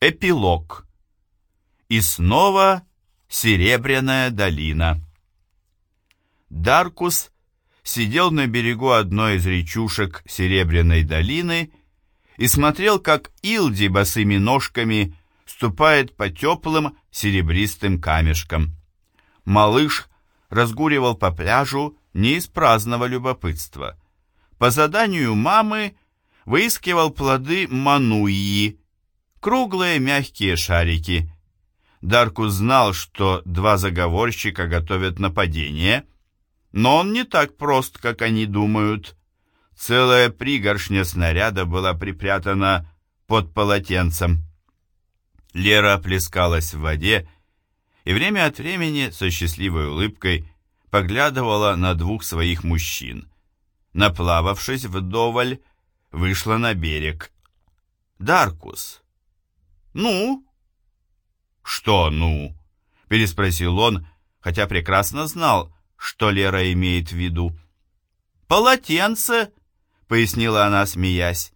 Эпилог. И снова Серебряная долина. Даркус сидел на берегу одной из речушек Серебряной долины и смотрел, как Илди босыми ножками ступает по теплым серебристым камешкам. Малыш разгуливал по пляжу не из праздного любопытства. По заданию мамы выискивал плоды мануи, круглые мягкие шарики. Даркус знал, что два заговорщика готовят нападение, но он не так прост, как они думают. Целая пригоршня снаряда была припрятана под полотенцем. Лера плескалась в воде и время от времени со счастливой улыбкой поглядывала на двух своих мужчин. Наплававшись вдоволь, вышла на берег. «Даркус!» «Ну?» «Что «ну?» — переспросил он, хотя прекрасно знал, что Лера имеет в виду. «Полотенце!» — пояснила она, смеясь.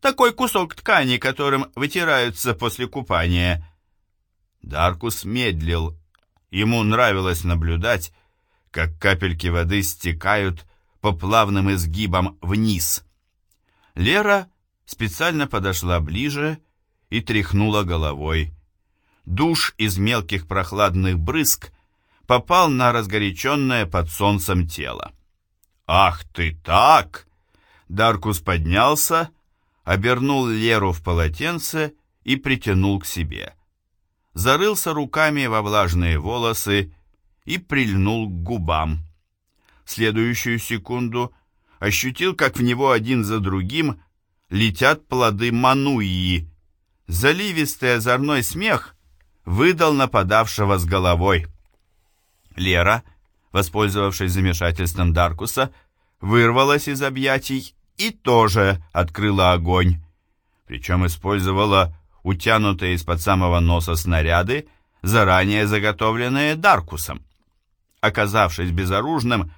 «Такой кусок ткани, которым вытираются после купания». Даркус медлил. Ему нравилось наблюдать, как капельки воды стекают по плавным изгибам вниз. Лера специально подошла ближе и тряхнула головой. Душ из мелких прохладных брызг попал на разгоряченное под солнцем тело. «Ах ты так!» Даркус поднялся, обернул Леру в полотенце и притянул к себе. Зарылся руками во влажные волосы и прильнул к губам. В следующую секунду ощутил, как в него один за другим летят плоды мануи. Заливистый озорной смех выдал нападавшего с головой. Лера, воспользовавшись замешательством Даркуса, вырвалась из объятий и тоже открыла огонь. Причем использовала утянутые из-под самого носа снаряды, заранее заготовленные Даркусом. Оказавшись безоружным,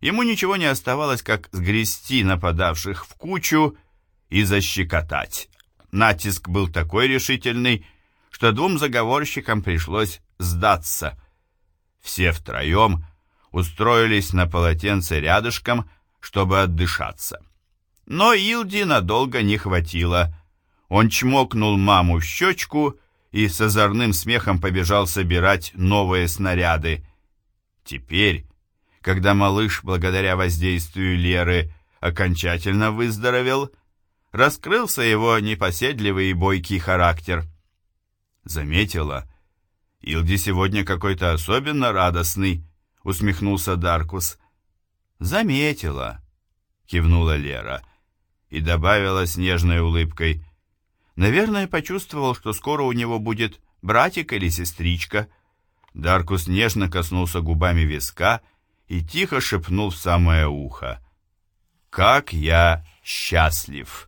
ему ничего не оставалось, как сгрести нападавших в кучу и защекотать. Натиск был такой решительный, что двум заговорщикам пришлось сдаться. Все втроем устроились на полотенце рядышком, чтобы отдышаться. Но Илди надолго не хватило. Он чмокнул маму в щечку и с озорным смехом побежал собирать новые снаряды. Теперь, когда малыш, благодаря воздействию Леры, окончательно выздоровел, раскрылся его непоседливый и бойкий характер. Заметила, Илди сегодня какой-то особенно радостный, усмехнулся Даркус. Заметила, кивнула Лера и добавила с нежной улыбкой. Наверное, почувствовал, что скоро у него будет братик или сестричка. Даркус нежно коснулся губами виска и тихо шепнул в самое ухо. «Как я счастлив!»